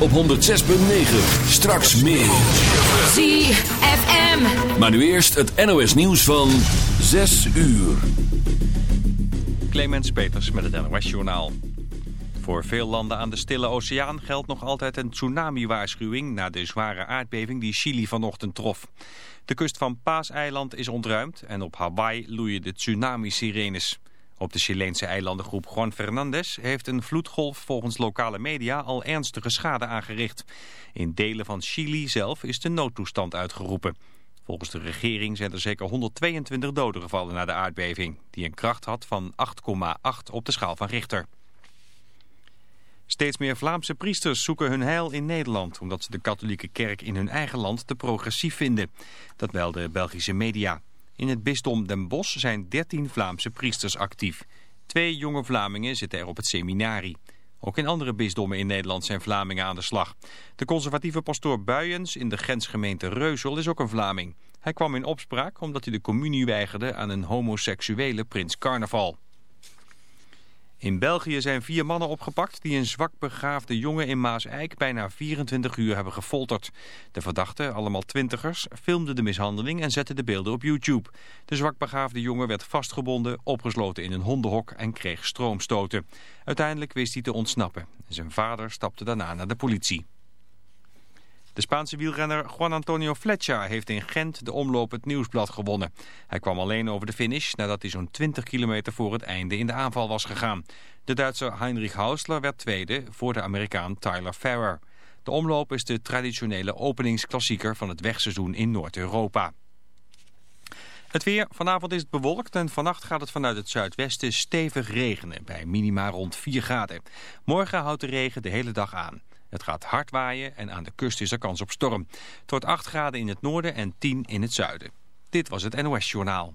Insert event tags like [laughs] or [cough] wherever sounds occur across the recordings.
op 106.9. Straks meer. ZFM. Maar nu eerst het NOS nieuws van 6 uur. Clemens Peters met het NOS Journaal. Voor veel landen aan de Stille Oceaan geldt nog altijd een tsunami-waarschuwing... na de zware aardbeving die Chili vanochtend trof. De kust van Paaseiland is ontruimd en op Hawaii loeien de tsunami-sirenes. Op de Chileense eilandengroep Juan Fernandez heeft een vloedgolf volgens lokale media al ernstige schade aangericht. In delen van Chili zelf is de noodtoestand uitgeroepen. Volgens de regering zijn er zeker 122 doden gevallen na de aardbeving, die een kracht had van 8,8 op de schaal van Richter. Steeds meer Vlaamse priesters zoeken hun heil in Nederland... omdat ze de katholieke kerk in hun eigen land te progressief vinden. Dat melden Belgische media. In het bisdom Den Bosch zijn 13 Vlaamse priesters actief. Twee jonge Vlamingen zitten er op het seminarie. Ook in andere bisdommen in Nederland zijn Vlamingen aan de slag. De conservatieve pastoor Buyens in de grensgemeente Reuzel is ook een Vlaming. Hij kwam in opspraak omdat hij de communie weigerde aan een homoseksuele prins carnaval. In België zijn vier mannen opgepakt die een zwak begaafde jongen in Maas-Eik bijna 24 uur hebben gefolterd. De verdachten, allemaal twintigers, filmden de mishandeling en zetten de beelden op YouTube. De zwakbegaafde jongen werd vastgebonden, opgesloten in een hondenhok en kreeg stroomstoten. Uiteindelijk wist hij te ontsnappen. Zijn vader stapte daarna naar de politie. De Spaanse wielrenner Juan Antonio Fletcher heeft in Gent de omloop het Nieuwsblad gewonnen. Hij kwam alleen over de finish nadat hij zo'n 20 kilometer voor het einde in de aanval was gegaan. De Duitser Heinrich Hausler werd tweede voor de Amerikaan Tyler Farrer. De omloop is de traditionele openingsklassieker van het wegseizoen in Noord-Europa. Het weer. Vanavond is het bewolkt en vannacht gaat het vanuit het zuidwesten stevig regenen bij minima rond 4 graden. Morgen houdt de regen de hele dag aan. Het gaat hard waaien en aan de kust is er kans op storm. Het wordt 8 graden in het noorden en 10 in het zuiden. Dit was het NOS Journaal.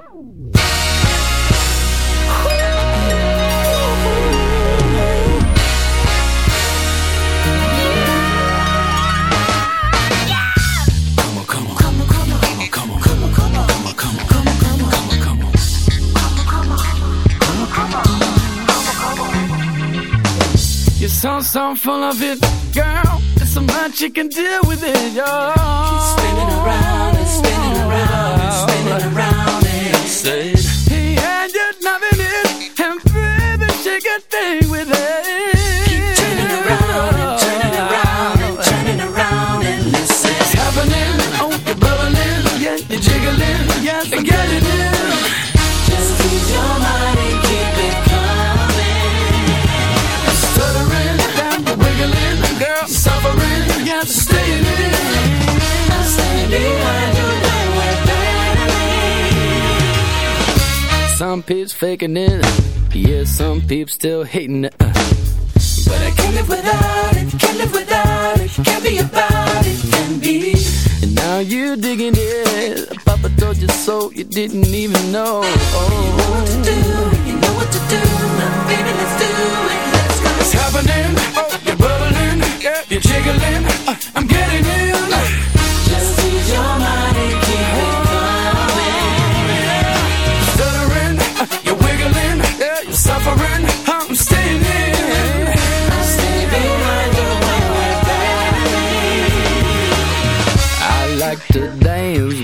A song full of it, girl. There's so much you can do with it, yo. Keep spinning around and spinning around and spinning around and say, you're loving it, and baby, a thing with it. Keep turning around and turning around and turning around and listen. It's happening, oh, you're bubbling, yeah, you're jiggling, yes, I get suffering, yes, staying in. I stay behind you when we're battling. Some peeps faking it, yeah, some peeps still hating it. But I can't live without it, can't live without it, can't be about it, can't be. And now you digging it. Papa told you so, you didn't even know. Oh. You know what to do, you know what to do. Now, baby, let's do it, let's go. It's happening, yeah, you're jiggling. Uh, I'm getting in. Just use your mind keep it coming. Stuttering, uh, you're wiggling, yeah, you're suffering. I'm staying in. I stay behind you when we're. I like to dance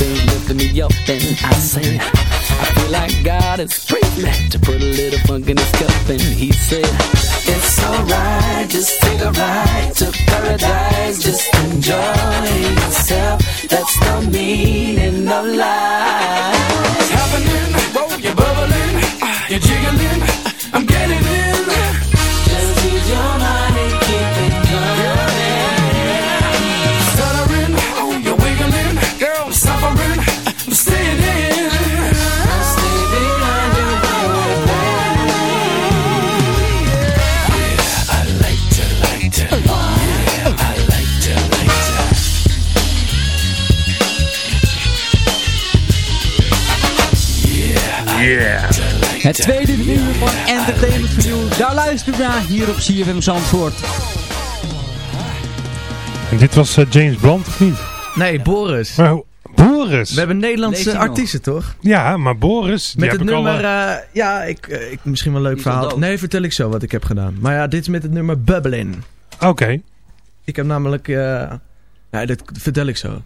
Something's lifting me up, and I say, I feel like God is free to put a little funk in his cup. And he said, It's alright, just take a ride to paradise. Just enjoy yourself. That's the meaning of life. Het tweede uur van Entertainment for You. Daar luistert u naar hier op CFM Zandvoort. En dit was eh, James Blunt, of niet? Nee, Boris. Maar, Boris? We hebben Nederlandse nog? artiesten, toch? Ja, maar Boris, Met het al... nummer... eh, eh, ja, ik, ik, misschien wel een leuk Die verhaal. Nee, vertel ik zo wat ik heb gedaan. Maar ja, dit is met het nummer Bubblin. Oké. Ik heb namelijk... eh ja, dat vertel ik zo.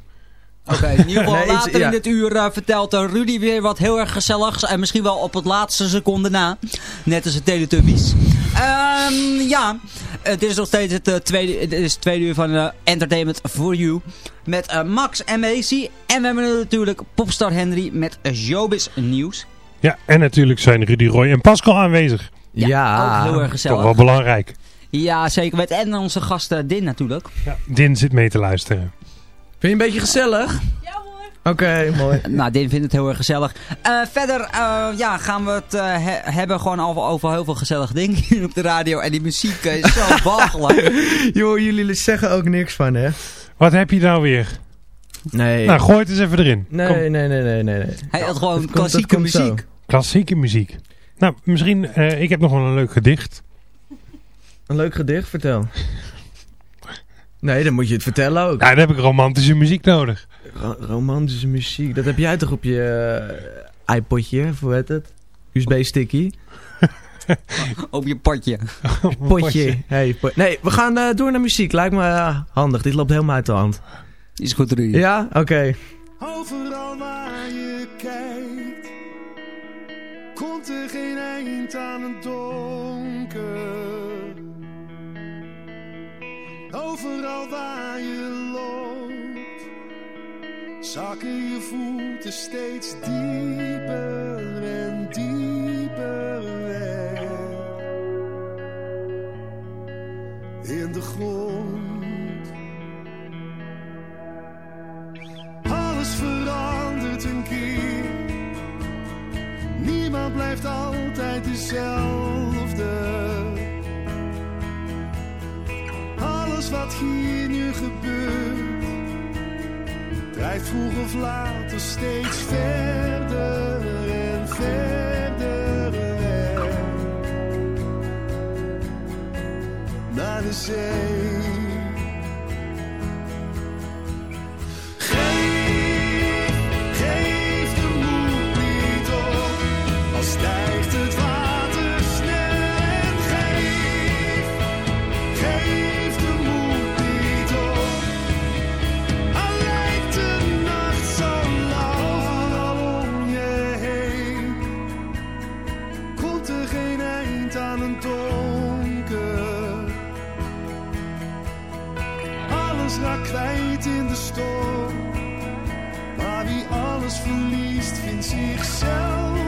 Oké, in ieder geval [laughs] Nee, iets- later ja. in dit uur eh, vertelt eh, Rudy weer wat heel erg gezelligs. En misschien wel op het laatste seconde na. Net als de Teletubbies. Ehm ja, het is nog steeds het, eh, tweede, het is het tweede uur van Entertainment for You. Met Max en Macy. En we hebben natuurlijk Popstar Henry met Showbiz Nieuws. Ja, en natuurlijk zijn Rudy Roy en Pascal aanwezig. Ja, ook heel erg Toch gezellig. wel belangrijk. Ja, zeker. Met en onze gast Din natuurlijk. Ja, Din zit mee te luisteren. Vind je een beetje gezellig? Ja hoor. Oké, mooi. [laughs] Nou, Din vindt het heel erg gezellig. Eh, verder eh, ja, gaan we het eh, he- hebben gewoon over, over heel veel gezellige dingen hier op de radio. En die muziek is zo [laughs] walgelijk. Joh, jullie zeggen ook niks van, hè? Wat heb je nou weer? Nee. Nou, gooi het eens even erin. nee, Kom. nee, nee, nee, nee, nee. Hij had gewoon Dat klassieke komt zo. muziek. Klassieke muziek. Nou, misschien, eh, ik heb nog wel een leuk gedicht. Een leuk gedicht, vertel. Nee, dan moet je het vertellen ook. Nou, dan heb ik romantische muziek nodig. Ro- romantische muziek, dat heb jij toch op je eh, iPodje, hoe heet het? USB-sticky? [laughs] Op je [laughs] potje. Potje. Hey, po- nee, we gaan eh, door naar muziek. Lijkt me eh, handig. Dit loopt helemaal uit de hand. Is goed, Rudy. Ja? Oké. Overal waar je kijkt, komt er geen eind aan het donker. Overal waar je loopt, zakken je voeten steeds dieper en dieper weg. In de grond. Alles verandert een keer. Niemand blijft altijd dezelfde. Wat hier nu gebeurt, drijft vroeg of later steeds verder en verder weg. Naar de zee. in de storm. Maar wie alles verliest, vindt zichzelf.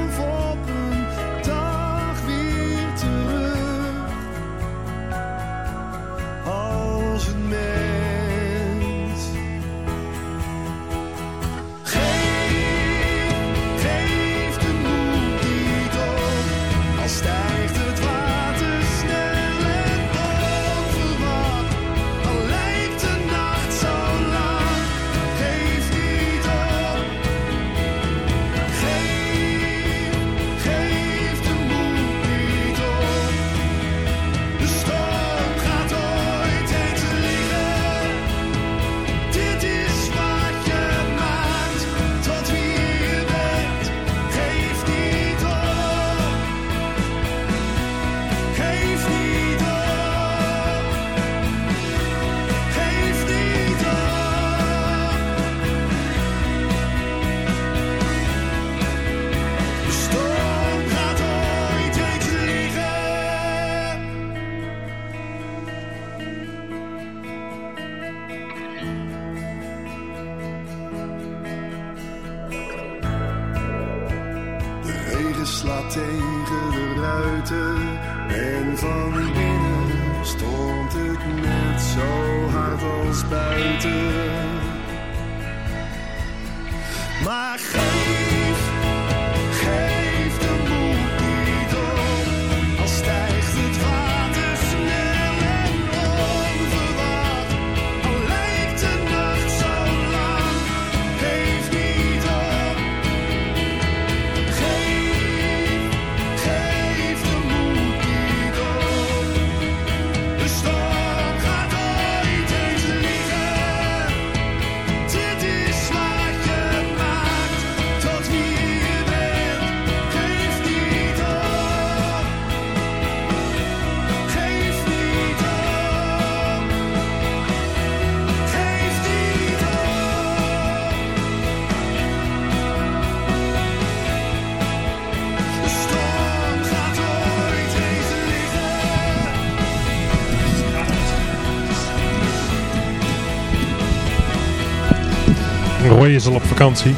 Roy is al op vakantie.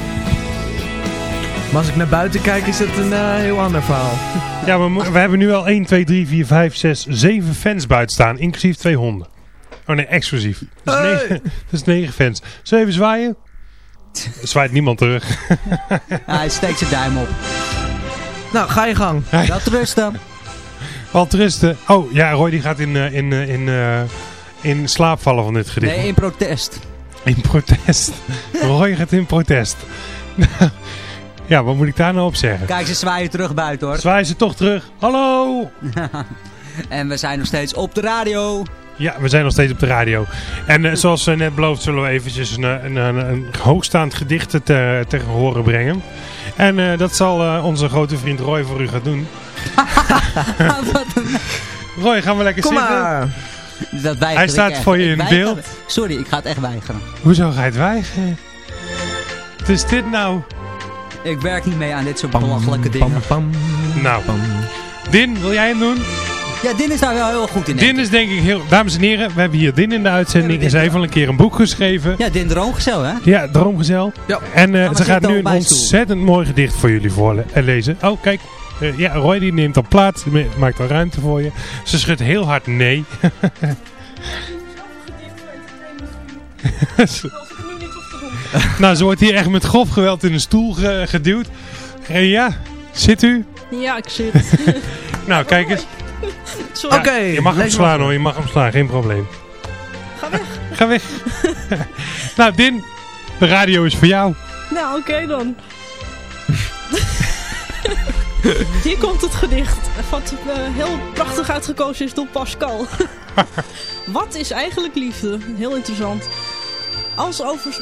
Maar als ik naar buiten kijk is het een eh, heel ander verhaal. [laughs] Ja, we hebben nu al 1, 2, 3, 4, 5, 6, 7 fans buiten staan. Inclusief twee honden. Oh nee, exclusief. Dat is, Hey! negen, [laughs] is 9 fans. Zullen even zwaaien? Zwaait niemand terug. [laughs] Hij steekt zijn duim op. Nou, ga je gang. Dat rusten. Wat rusten. Oh ja, Roy die gaat in, eh, in, eh, in, eh, in slaap vallen van dit gedicht. Nee, in protest. In protest. Roy gaat in protest. [laughs] ja, wat moet ik daar nou op zeggen? Kijk, ze zwaaien terug buiten hoor. Zwaaien ze toch terug? Hallo! [laughs] en we zijn nog steeds op de radio. Ja, we zijn nog steeds op de radio. En eh, zoals eh, net beloofd zullen we eventjes een, eh, een, een, een hoogstaand gedicht te, tegen horen brengen. En eh, dat zal eh, onze grote vriend Roy voor u gaan doen. [laughs] Roy, gaan we lekker Kom zitten? maar. Dat Hij staat voor je in weiger beeld. Sorry, ik ga het echt weigeren. Hoezo ga je het weigeren? Wat is dit nou? Ik werk niet mee aan dit soort belachelijke dingen. Nou, Din, wil jij hem doen? Ja, Din is daar wel heel goed in. Din is denk ik heel... Dames en heren, we hebben hier Din in de uitzending. En zij heeft al een keer een boek geschreven. Ja, Din Droomgezel, hè? Ja, Droomgezel. Ja. En eh, ze gaat nu een ontzettend mooi gedicht voor jullie voorlezen. Oh, kijk. Eh, ja, Roy die neemt al plaats. ma- Maakt al ruimte voor je. Ze schudt heel hard nee. [laughs] nou, ze wordt hier echt met grof geweld in een stoel ge- geduwd. En ja, zit u? Ja, ik zit. [laughs] Nou, kijk eens. Sorry. Ja, je mag hem slaan hoor, je mag hem slaan, geen probleem. Ga weg. Ga weg. [laughs] nou, Din, de radio is voor jou. Nou, oké dan. [laughs] Hier komt het gedicht. Wat eh, heel prachtig uitgekozen is door Pascal. [laughs] Wat is eigenlijk liefde? Heel interessant. Als over...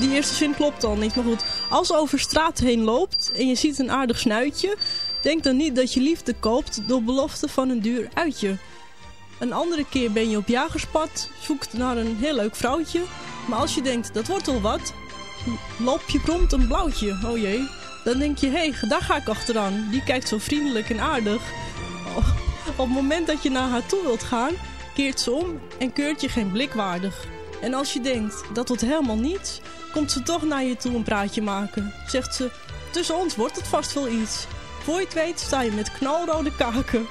Die eerste zin klopt al niet, maar goed. Als over straat heen loopt en je ziet een aardig snuitje... Denk dan niet dat je liefde koopt door belofte van een duur uitje. Een andere keer ben je op jagerspad, zoekt naar een heel leuk vrouwtje... Maar als je denkt, dat wordt wel wat, loop je prompt een blauwtje, oh jee. Dan denk je, hé, hey, daar ga ik achteraan. Die kijkt zo vriendelijk en aardig. Oh, op het moment dat je naar haar toe wilt gaan, keert ze om en keurt je geen blik waardig. En als je denkt, dat wordt helemaal niets, komt ze toch naar je toe een praatje maken. Zegt ze, tussen ons wordt het vast wel iets. Voor je het weet sta je met knalrode kaken.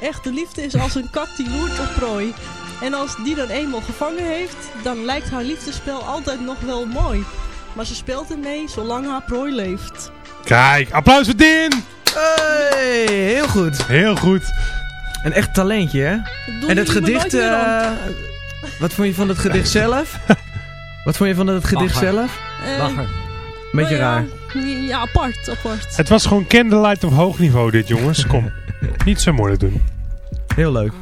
Echte liefde is als een kat die loert op prooi. En als die dan eenmaal gevangen heeft, dan lijkt haar liefdespel altijd nog wel mooi. Maar ze speelt ermee zolang haar prooi leeft. Kijk, applaus voor Din! Hey, heel goed. Heel goed. Een echt talentje, hè? doe En het gedicht, eh, wat vond je van het gedicht zelf? [laughs] Wat vond je van het gedicht Lachen. zelf? Eh, Lachen. Beetje ja, raar. Ja, apart, apart. Het was gewoon candlelight op hoog niveau dit, jongens. Kom, [laughs] niet zo moeilijk doen. Heel leuk.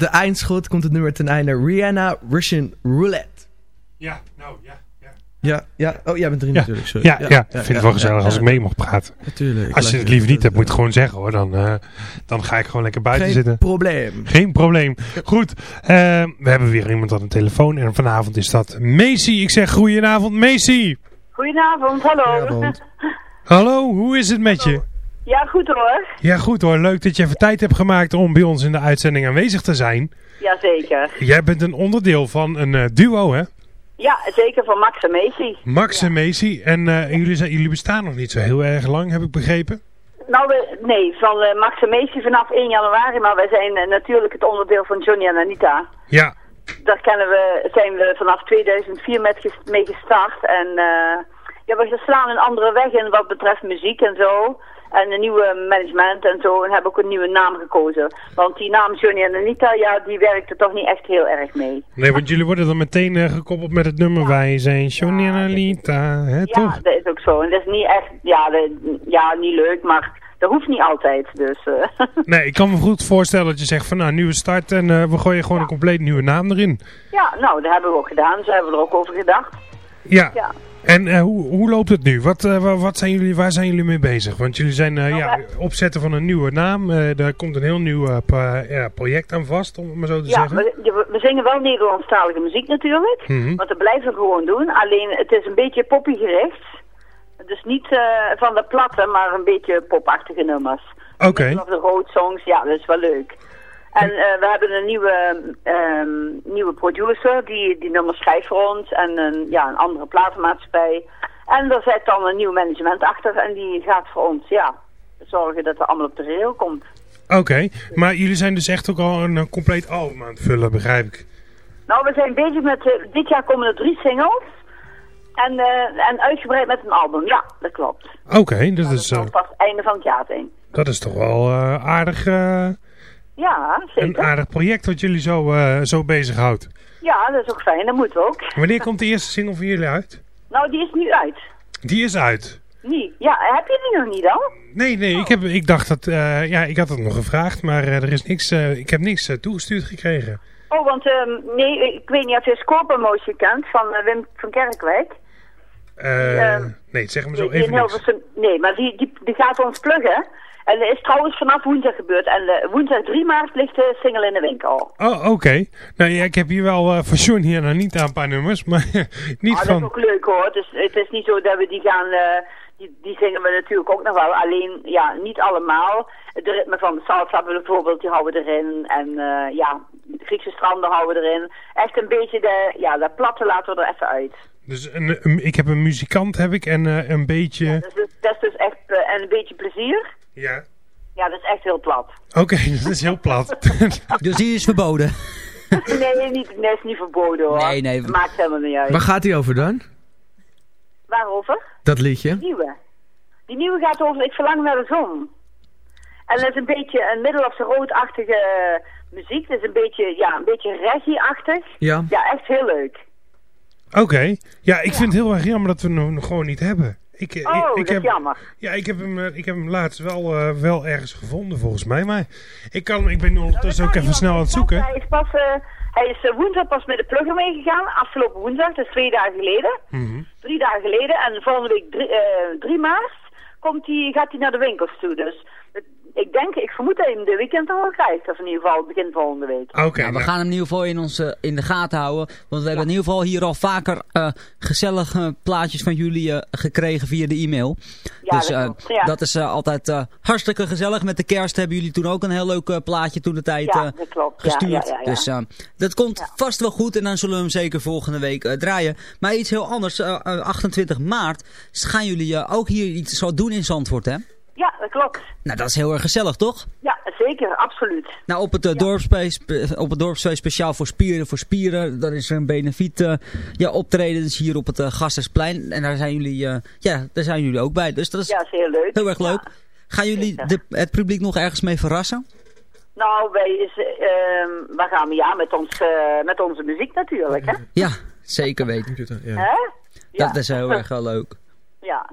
Met de eindschot komt het nummer ten einde. Rihanna, Russian Roulette. Ja, nou ja. Ja, ja. Oh, jij bent erin Ja, natuurlijk. Sorry. ja, ja, ik vind het wel gezellig als ik mee mag praten. Natuurlijk. Als je het liever niet hebt, moet je het gewoon zeggen hoor. Dan, eh, dan ga ik gewoon lekker buiten Geen zitten. probleem. Geen probleem. Goed, eh, we hebben weer iemand aan de telefoon. En vanavond is dat Macy. Ik zeg goedenavond Macy. Goedenavond, hallo. Hallo, hoe is het met je? Ja, goed hoor. Ja goed hoor, leuk dat je even tijd hebt gemaakt om bij ons in de uitzending aanwezig te zijn. Jazeker. Jij bent een onderdeel van een eh, duo hè? Ja, zeker van Max en Macy. Max en Macy. En eh, jullie, zijn, jullie bestaan nog niet zo heel erg lang, heb ik begrepen. Nou, we, nee, van eh, Max en Macy vanaf 1 januari, maar wij zijn natuurlijk het onderdeel van Johnny en Anita. Ja, Daar kennen we, zijn we vanaf 2004 met mee gestart en Ja, we slaan een andere weg in wat betreft muziek en zo. En een nieuwe management en zo. En hebben ook een nieuwe naam gekozen. Want die naam Johnny en Anita, ja, die werkte toch niet echt heel erg mee. Nee, want jullie worden dan meteen eh, gekoppeld met het nummer Wij zijn Johnny en Alita, hè, Ja, toch? dat is ook zo. En dat is niet echt, ja, dat- ja niet leuk, maar dat hoeft niet altijd. Dus, eh, [laughs] Nee, ik kan me goed voorstellen dat je zegt van nou, nieuwe start en eh, we gooien gewoon een compleet nieuwe naam erin. ja, nou, dat hebben we ook gedaan. Zo hebben we er ook over gedacht. Ja. Ja. En eh, hoe, hoe loopt het nu? Wat, eh, wa- wat zijn jullie, waar zijn jullie mee bezig? Want jullie zijn Nou, eh, ja, opzetten van een nieuwe naam. daar komt een heel nieuw ja, project aan vast, om het maar zo te Ja, zeggen. we, we- we zingen wel Nederlandstalige muziek natuurlijk. Mhm. Want dat blijven we gewoon doen. Alleen het is een beetje poppygericht. Dus niet van de platte, maar een beetje popachtige nummers. Oké. Of de road songs, ja, dat is wel leuk. En eh, we hebben een nieuwe, ehm, nieuwe producer, die, die nummers schrijft voor ons. En een, ja, een andere platenmaatschappij. En er zit dan een nieuw management achter en die gaat voor ons, ja, zorgen dat het allemaal op de rail komt. Oké, maar jullie zijn dus echt ook al een, eh, compleet album aan het vullen, begrijp ik. Nou, we zijn bezig met, eh, dit jaar komen er drie singles. En, eh, en uitgebreid met een album, ja, dat klopt. Oké, dat, is, eh, Pas einde van het jaar zijn. dat is toch wel eh, aardig, Ja, een aardig project wat jullie zo, eh zo bezighoudt. Ja, dat is ook fijn, dat moet ook. [laughs] Wanneer komt de eerste single van jullie uit? Nou, die is nu uit. Die is uit. Nie. Ja, heb je die nog niet dan? Nee, nee, ik, heb, ik dacht dat, eh, ja, ik had het nog gevraagd, maar eh, er is niks, ik heb niks toegestuurd gekregen. Oh, want ehm, nee, ik weet niet of je Scorpio Motion kent van Wim van Kerkwijk. Eh, Ehm, nee, zeg Die- zo die even. Hilversum- nee, maar die, die, die gaat ons pluggen. En dat is trouwens vanaf woensdag gebeurd. En eh, woensdag 3 maart ligt de single in de winkel. Oh, oké. Nou ja, ik heb hier wel eh van Johnny en Anita een paar nummers, maar [laughs] niet Ah, dat is van... ook leuk hoor. Dus het is niet zo dat we die gaan... eh, die, die zingen we natuurlijk ook nog wel. Alleen, ja, niet allemaal. De ritme van de salsa bijvoorbeeld, die houden we erin. En eh, ja, de Griekse stranden houden we erin. Echt een beetje de... Ja, dat platte laten we er even uit. Dus een, een- ik heb een muzikant heb ik en eh, een beetje... Dus, dus- dat is dus echt... eh, en een beetje plezier. Ja. Ja, dat is echt heel plat. Oké, [laughs] dat is heel plat. [laughs] Dus die is verboden. nee, niet, nee, is niet verboden hoor. Nee, nee. Dat maakt helemaal niet uit. Waar gaat hij over dan? Waarover? Dat liedje? Die nieuwe. Die nieuwe gaat over Ik verlang naar de zon. En dat is een beetje een middel of roodachtige muziek. Het is een beetje, ja, een beetje reggae-achtig. Ja. Ja, echt heel leuk. Oké. Ja, ik vind het heel erg jammer dat we hem nog gewoon niet hebben. Ik, eh, Oh, ik, ik dat heb, is jammer. Ja, ik heb hem, eh, ik heb hem laatst wel, eh, wel ergens gevonden volgens mij. Maar ik, kan, ik ben nu ondertussen ook even snel aan het zoeken. Hij is, pas, hij is woensdag pas met de plugger meegegaan. Afgelopen woensdag, is twee dagen geleden. Mhm. Drie dagen geleden. En volgende week drie, eh, 3 maart komt hij, gaat hij naar de winkels toe. Dus ik denk, ik vermoed dat hij hem de weekend al wel krijgt. Of in ieder geval begin volgende week. Oké. Nou, we gaan hem in ieder geval in, ons, eh, in de gaten houden. Want we hebben in ieder geval hier al vaker eh, gezellige plaatjes van jullie eh, gekregen via de e-mail. Ja, dus dat eh, klopt, ja. dat is eh, altijd eh, hartstikke gezellig. Met de kerst hebben jullie toen ook een heel leuk eh, plaatje toen de tijd Ja, dat klopt. Ja, gestuurd. ja, ja, ja. Dus eh, dat komt vast wel goed en dan zullen we hem zeker volgende week eh, draaien. Maar iets heel anders. eh, eh, 28 maart gaan jullie ook hier iets zo doen in Zandvoort, hè? Ja, dat klopt. Nou, dat is heel erg gezellig, toch? Ja, zeker, absoluut. Nou, op het, eh, dorpsfeest, op het dorpsfeest speciaal voor spieren, voor spieren, daar is er een benefiet eh, ja, optreden, dus hier op het uh, Gastersplein. En daar zijn jullie, eh, ja, daar zijn jullie ook bij. Dus dat is Ja, is heel leuk. heel erg leuk. Gaan jullie de, het publiek nog ergens mee verrassen? Nou, wij is, ehm gaan we? Ja, met, ons, eh, met onze muziek natuurlijk, hè? Ja, zeker weten. Hè? Dat is heel erg wel leuk. Ja.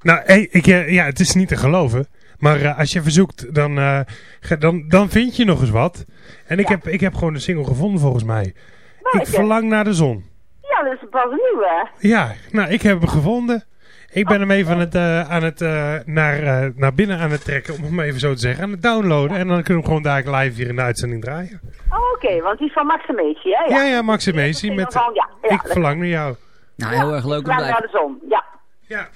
Nou, hey, ik, eh, ja, het is niet te geloven. Maar eh, als je verzoekt, dan, eh, dan, dan vind je nog eens wat. En ik, heb, ik heb gewoon een single gevonden volgens mij. Nou, ik ik, verlang naar de zon. Ja, dat is pas een nieuwe. Ja, nou, ik heb hem gevonden. Ik ben hem even aan het, eh, aan het, eh, naar, eh, naar binnen aan het trekken, om het maar even zo te zeggen. Aan het downloaden. En dan kunnen we hem gewoon daar live hier in de uitzending draaien. Oh, oké, want die is van Maximeci, hè? Ja, ja, Maxi Macy met Van, ja, ja, Ik verlang naar jou. Nou, heel erg leuk om Verlang naar de zon, ja. Ja.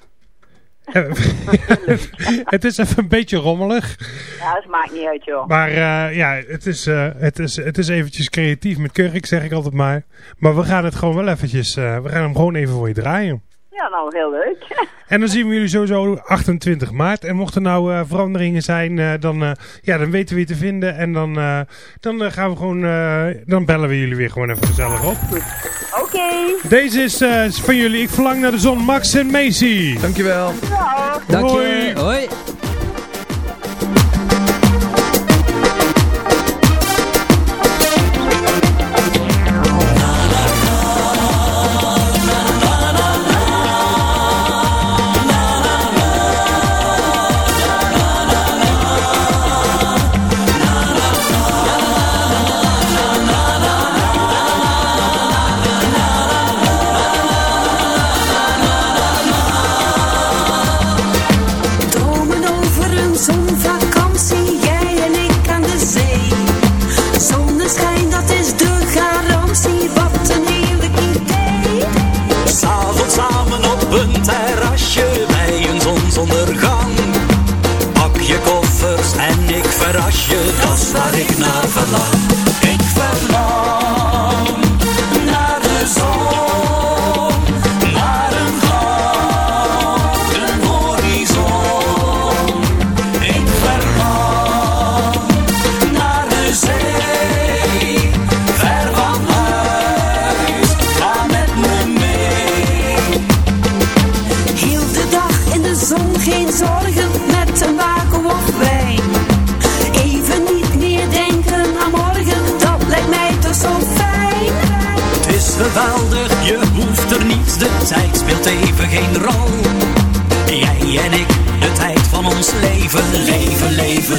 [laughs] het is even een beetje rommelig. Ja, dat maakt niet uit, joh. Maar eh, ja, het is, eh, het, is, het is eventjes creatief met kurk, zeg ik altijd maar. Maar we gaan het gewoon wel eventjes, eh, we gaan hem gewoon even voor je draaien. Ja, nou, heel leuk. [laughs] En dan zien we jullie sowieso 28 maart. En mochten er nou eh, veranderingen zijn, eh, dan, eh, ja, dan weten we je te vinden. En dan, eh, dan gaan we gewoon, eh, dan bellen we jullie weer gewoon even gezellig op. Oké. Deze is eh, van jullie. Ik verlang naar de zon. Max en Macy. Dankjewel. Dank Hoi.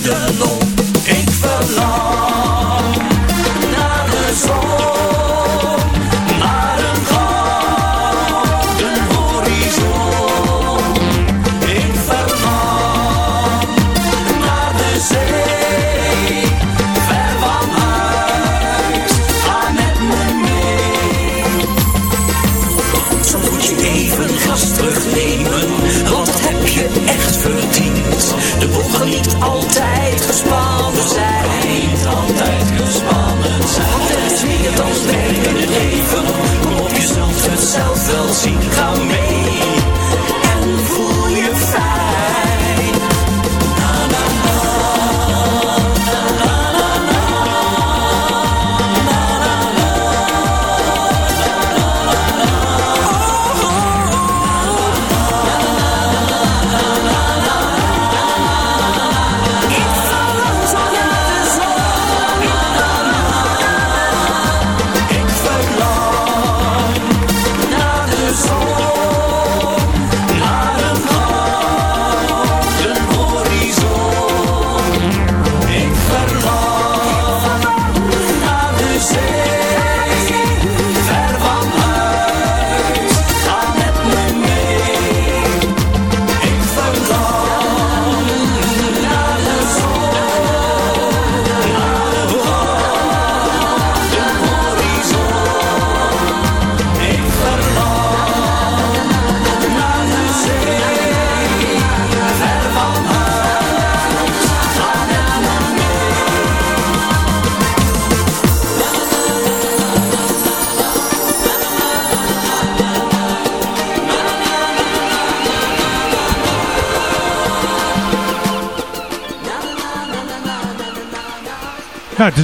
De lol. Ik verlang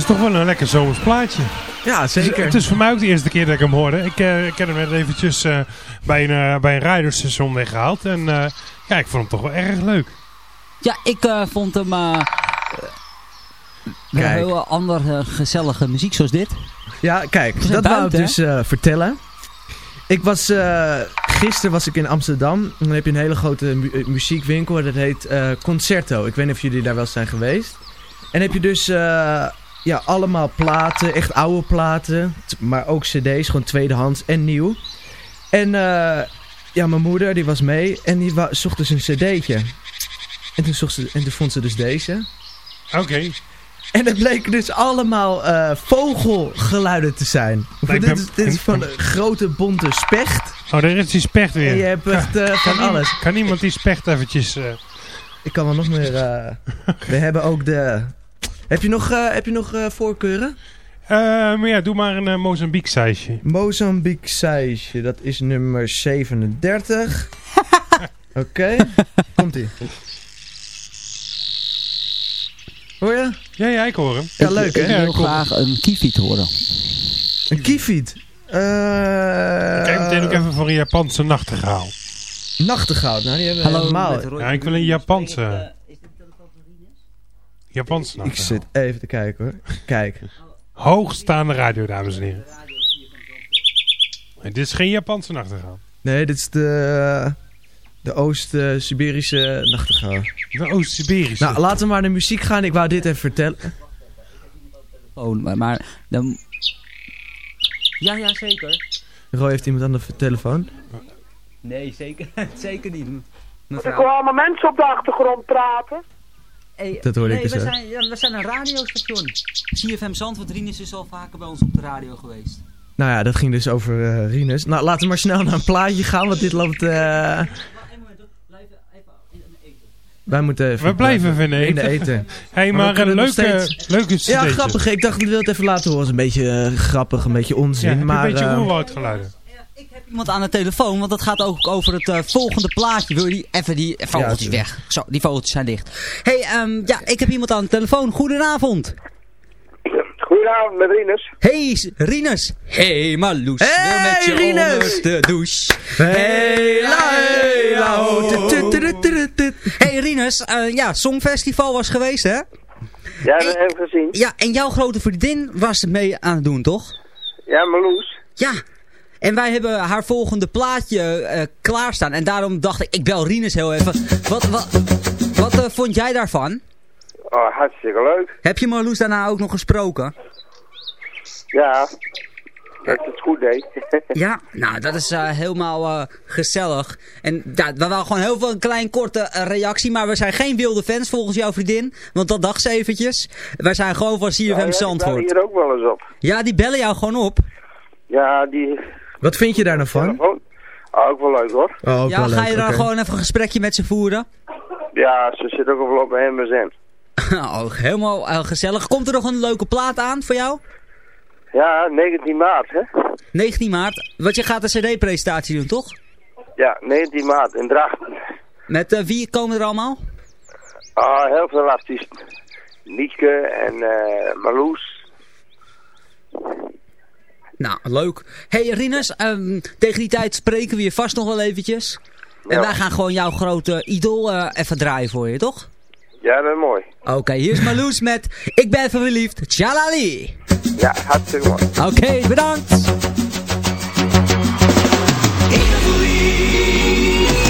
toch wel een lekker zomers plaatje. Ja, zeker. Het is, het is voor mij ook de eerste keer dat ik hem hoorde. Ik, eh, ik heb hem net eventjes eh, bij een, eh, bij een rijdersstation weggehaald. En eh, ja, ik vond hem toch wel erg leuk. Ja, ik eh, vond hem eh Kijk. heel andere gezellige muziek zoals dit. Ja, kijk, dat wou ik dus eh, vertellen. Ik was, eh, gisteren was ik in Amsterdam. En dan heb je een hele grote mu- muziekwinkel. Dat heet eh, Concerto. Ik weet niet of jullie daar wel zijn geweest. En heb je dus eh, ja, allemaal platen, echt oude platen. Maar ook cd's, gewoon tweedehands en nieuw. En eh, ja, mijn moeder die was mee. En die zocht dus een cd'tje. En toen, zocht ze, en toen vond ze dus deze. Oké. En het bleken dus allemaal eh, vogelgeluiden te zijn. Nee, dit, is, dit is van een [laughs] grote bonte specht. Oh, daar is die specht weer. En je hebt echt eh, van kan, alles. Kan iemand die specht eventjes... Ik kan wel nog meer... eh, [laughs] we hebben ook de... Heb je nog, eh, heb je nog eh, voorkeuren? eh, maar ja, doe maar een Mozambique sausje. Mozambique sausje, dat is nummer 37. [laughs] Oké, komt-ie. Hoor je? Ja, ja, ik hoor hem. Ja, leuk hè? Ik wil graag een kiefiet horen. Een kiefiet. Eh Kijk meteen ook even voor een Japanse nachtegaal. Nachtegaal, nou die hebben we Hallo, helemaal... Ja, ik wil een Japanse... Japanse Ik nachtegaal. zit even te kijken hoor. Kijk. Hoogstaande radio, dames en heren. Dit is geen Japanse nachtegaal. Nee, dit is de, de Oost-Siberische nachtegaal. De Oost-Siberische. Nou, laten we maar naar de muziek gaan. Ik wou dit even vertellen. Oh, maar, maar dan... Ja, ja, zeker. Roy heeft iemand aan de telefoon. Nee, zeker, [laughs] zeker niet. Er Mevrouw. komen allemaal mensen op de achtergrond praten. Hey, Dat hoorde ik nee, dus we zijn, ja, we zijn een radiostation. CFM Zandvoort, Rinus is al vaker bij ons op de radio geweest. Nou ja, dat ging dus over eh Rinus. Nou, laten we maar snel naar een plaatje gaan, want dit loopt... eh Wij moeten even... We blijven even in de in de eten. eten. Hey, Maar we maar een leuke, steeds- leuke Ja, grappig. Ik dacht, ik wil het even laten horen. Het is een beetje eh, grappig, een beetje Ja, onzin. je maar, een beetje oerwoudgeluiden. Iemand aan de telefoon, want dat gaat ook over het eh, volgende plaatje. Wil je die? Even die vogeltjes Ja, weg. Zo, die vogeltjes zijn dicht. hey, ehm, ja, ik heb iemand aan de telefoon. Goedenavond. Goedenavond met Rinus. Hey, Rinus. Hey, Marloes. Hey, met je Rinus. onder de douche. Tut, tut, tut, tut. Hey, Rinus. eh, ja, Songfestival was geweest, hè? Ja, dat heb ik gezien. Ja, en jouw grote vriendin was mee aan het doen, toch? Ja, Marloes. Ja. En wij hebben haar volgende plaatje eh, klaarstaan. En daarom dacht ik, ik bel Rinus heel even. Wat, wat, wat eh, vond jij daarvan? Oh, hartstikke leuk. Heb je Marloes daarna ook nog gesproken? Ja, dat het goed deed. [laughs] Ja, nou dat is eh, helemaal gezellig. En ja, we waren gewoon heel veel een klein korte reactie. Maar we zijn geen wilde fans volgens jouw vriendin. Want dat dacht ze eventjes. Wij zijn gewoon van Ja, CFM ja, die bellen Zandvoort. hier ook wel eens op. Ja, die bellen jou gewoon op. Ja, die... Wat vind je daar nou van? Oh, ook wel leuk hoor. Oh, ook ja, wel ga leuk, je dan gewoon even een gesprekje met ze voeren? Ja, ze zit ook wel op bij MSN. [laughs] [laughs] oh, helemaal eh, gezellig. Komt er nog een leuke plaat aan voor jou? Ja, 19 maart, hè? 19 maart. Want je gaat een cd-presentatie doen, toch? Ja, 19 maart in Drachten. Met eh, wie komen er allemaal? Ah, heel veel artiesten. Nietke en eh Marloes. Nou, leuk. hey, Rinus, ehm, tegen die tijd spreken we je vast nog wel eventjes. En Ja. wij gaan gewoon jouw grote idool eh, even draaien voor je, toch? Ja, dat is mooi. Oké, hier is Marloes met Ik ben verliefd, tjalali. Ja, hartstikke mooi. Oké, bedankt. Ik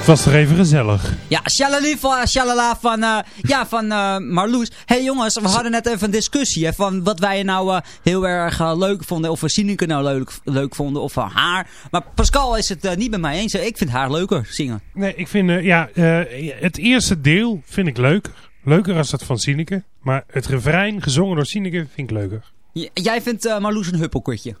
dit was toch even gezellig. Ja, shalali van, shalala van, eh, ja, van eh, Marloes. hey jongens, we hadden net even een discussie hè, van wat wij nou eh, heel erg eh, leuk vonden. Of we Sineke nou leuk, leuk vonden of van haar. Maar Pascal is het eh, niet met mij eens. Ik vind haar leuker zingen. Nee, ik vind, eh, ja, eh, het eerste deel vind ik leuker. Leuker als dat van Sineke. Maar het refrein, gezongen door Sineke, vind ik leuker. J- jij vindt eh, Marloes een huppelkutje.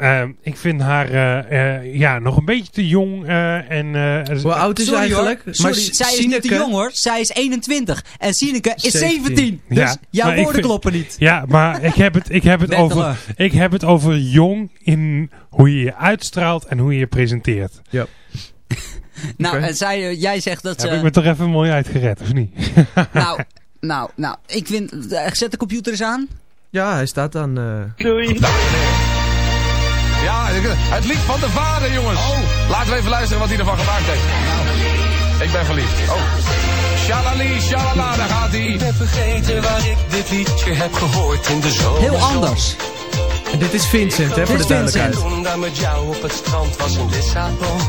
Eh, ik vind haar eh, eh, ja, nog een beetje te jong. eh, en, eh, Hoe oud is ze eigenlijk? hoor. Sorry, S- zij is niet te jong hoor. Zij is 21. En Sineke is 17. 17. Dus Ja, jouw maar woorden vind- kloppen niet. Ja, maar ik heb het, ik heb het, [laughs] over, ik heb het over jong in hoe je je uitstraalt en hoe je je presenteert. Ja. [laughs] Nou, en zij, jij zegt dat ze... Heb ik me toch even mooi uitgered, of niet? [laughs] Nou, nou, nou. Ik vind... Zet de computer eens aan. Ja, hij staat dan... eh, Ja, het lied van de vader, jongens. Laten we even luisteren wat hij ervan gemaakt heeft. Ik ben verliefd. Oh. Shalali, shalala, daar gaat hij. Ik ben vergeten waar ik dit liedje heb gehoord in de zomer. Heel anders. En dit is Vincent, hè, voor de is duidelijkheid. Toen daar met jou op het strand was in Lissabon.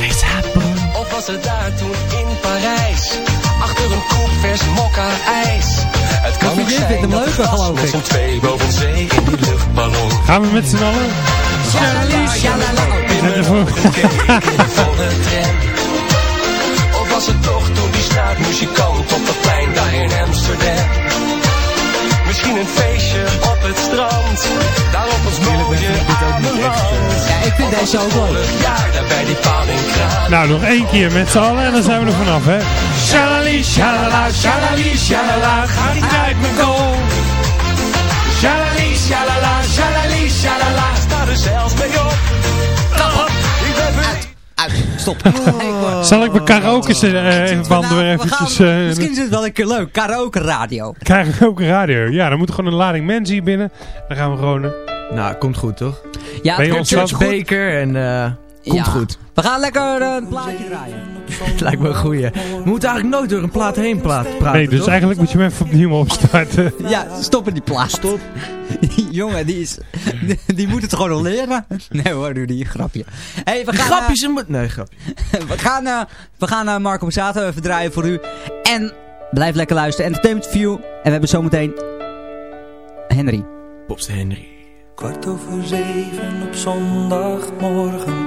Lissabon. Of was het daar toen in Parijs? Achter een koep vers mokka ijs. Het kan vriendin zijn hem dat het was met ik. z'n twee boven zee in die luchtballon. Gaan we met z'n allen? Tram. Of was het toch toen die straatmuzikant op het plein daar in Amsterdam? Misschien een feestje op het strand, daar op ons mooie arme land. Ja, ik vind deze ook leuk. Bij die kraan. Nou, nog één keer met z'n allen en dan zijn we er vanaf, hè? Shalali, shalala, shalali, shalala, gaat niet uit mijn goal. Shalali, shalala, shalali, shalala. Er zelfs mee op. Ik ben verliefd. Uit, stop. [laughs] Zal ik mijn karaoke eh, even Nou, eventjes... gaan, eh, misschien is het wel een keer leuk. Karaoke radio. Krijg ik ook een radio? Ja, dan moet er gewoon een lading mensen hier binnen. Dan gaan we gewoon... eh, Nou, komt goed, toch? Ja, Ben je het George goed. Baker en... eh komt Ja. goed. We gaan lekker eh, een plaatje draaien. Het [laughs] lijkt me een goeie. We moeten eigenlijk nooit door een plaat heen plaat, praten, nee, dus toch? eigenlijk moet je hem even opnieuw opstarten. [laughs] Ja, stop in die plaat. Stop. [laughs] Jongen, die, is, die, die moet het gewoon nog leren. Nee hoor, doe die grapje. Hey, we gaan, Grapjes en... mo- Nee, grapje. eh, we gaan, eh, we gaan eh, Marco Borsato even draaien voor u. En blijf lekker luisteren. Entertainment View. En we hebben zometeen Henry. Popste Henry. Kwart over zeven op zondagmorgen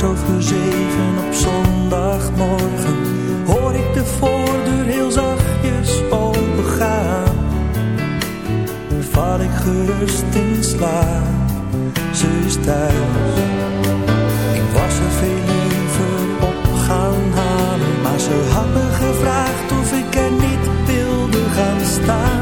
Kwart over zeven op zondagmorgen hoor ik de voordeur heel zachtjes opengaan. Val ik gerust in slaap, ze is thuis. Ik was er veel liever op gaan halen, maar ze had me gevraagd of ik er niet wilde gaan staan.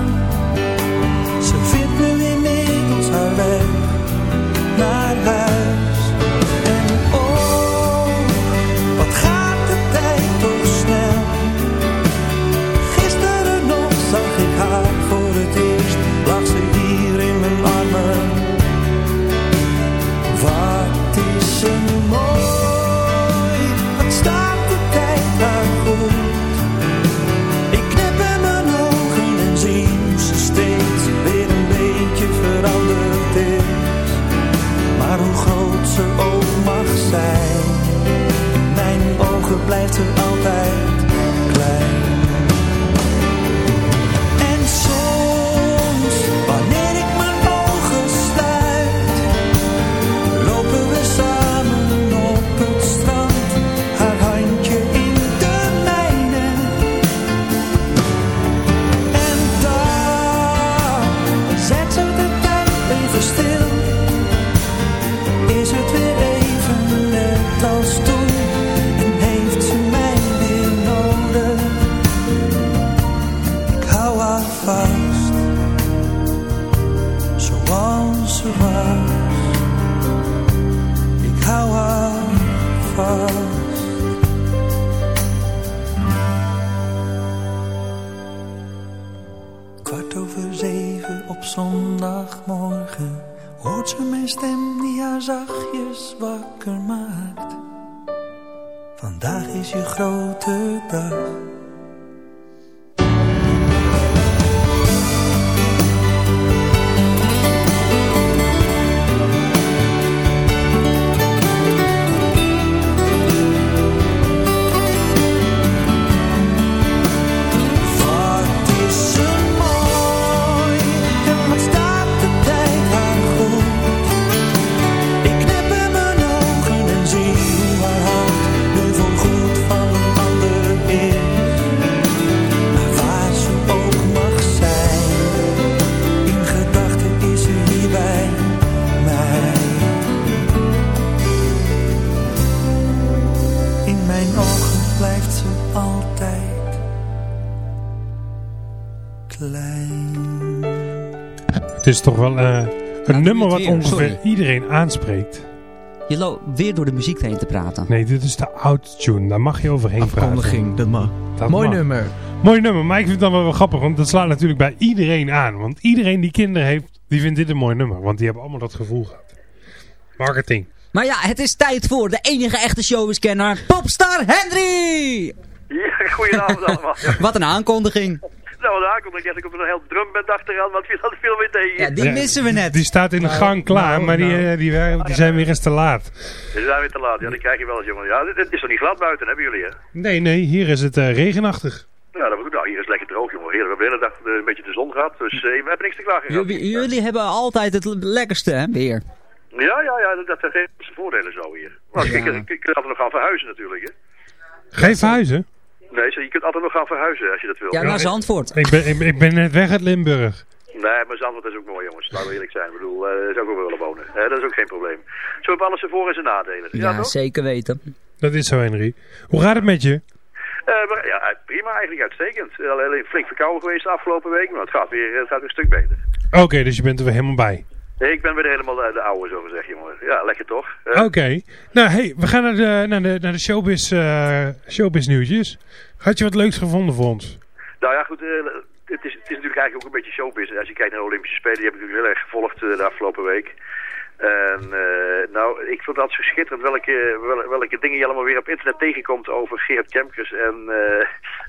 Is toch wel eh, een nummer wat weer, ongeveer sorry. iedereen aanspreekt. Je loopt weer door de muziek heen te praten. Nee, dit is de autotune. Daar mag je overheen Afkondiging, praten. dat mag. Dat Mooi mag. nummer. Mooi nummer, maar ik vind het dan wel, grappig, want dat slaat natuurlijk bij iedereen aan. Want iedereen die kinderen heeft, die vindt dit een mooi nummer. Want die hebben allemaal dat gevoel gehad. Marketing. Maar ja, het is tijd voor de enige echte showbiz-kenner, Popstar Henry! Ja, goedenavond allemaal. Wat een aankondiging. Nou, daar komt ik ik op een heel drumband achteraan, want viel dat veel weer tegen. Ja, die missen we net. Die staat in de gang klaar, maar die, eh, die, die, die zijn weer eens te laat. Ze zijn weer te laat, ja, die krijg je wel eens, jongen. Ja, dit, dit is toch niet glad buiten, hebben jullie, hè? Nee, nee, hier is het eh, regenachtig. Ja, dat moet nou, hier is lekker droog, jongen. Heerlijk, we hebben de hele dag eh, een beetje de zon gehad, dus eh, we hebben niks te klagen gehad. Jullie, jullie hebben altijd het lekkerste, hè, weer. Ja, ja, ja, dat, zijn voordelen zo hier. Maar Ja. kunt, je kunt altijd nog gaan verhuizen natuurlijk, hè? Je verhuizen? Nee, je kunt altijd nog gaan verhuizen als je dat wil. Ja, naar Zandvoort. Ik ben, ik, ik ben net weg uit Limburg. Nee, maar Zandvoort is ook mooi, jongens. Laten we eerlijk zijn. Ik bedoel, eh zou ik ook wel willen wonen. Hè, dat is ook geen probleem. Zo hebben alles zijn voor- en zijn nadelen. Ja, Ja, zeker weten. Dat is zo, Henry. Hoe gaat het met je? Eh, maar, ja, prima eigenlijk, uitstekend. Eh, Alleen flink verkouden geweest de afgelopen week, maar het gaat weer, het gaat weer een stuk beter. Oké, dus je bent er weer helemaal bij. Nee, ik ben weer helemaal de, de oude, zo gezegd, jongen. Ja, lekker toch? Eh, Oké. Nou, hey, we gaan naar de, naar de, naar de showbiz, eh, showbiz nieuwtjes. Had je wat leuks gevonden voor ons? Nou ja, goed, eh, het, is, het is natuurlijk eigenlijk ook een beetje showbiz. Als je kijkt naar de Olympische Spelen, die heb ik natuurlijk heel erg gevolgd de afgelopen week. En eh, nou, ik vond dat zo schitterend welke, wel- welke dingen je allemaal weer op internet tegenkomt over Gerard Kemkers en, eh,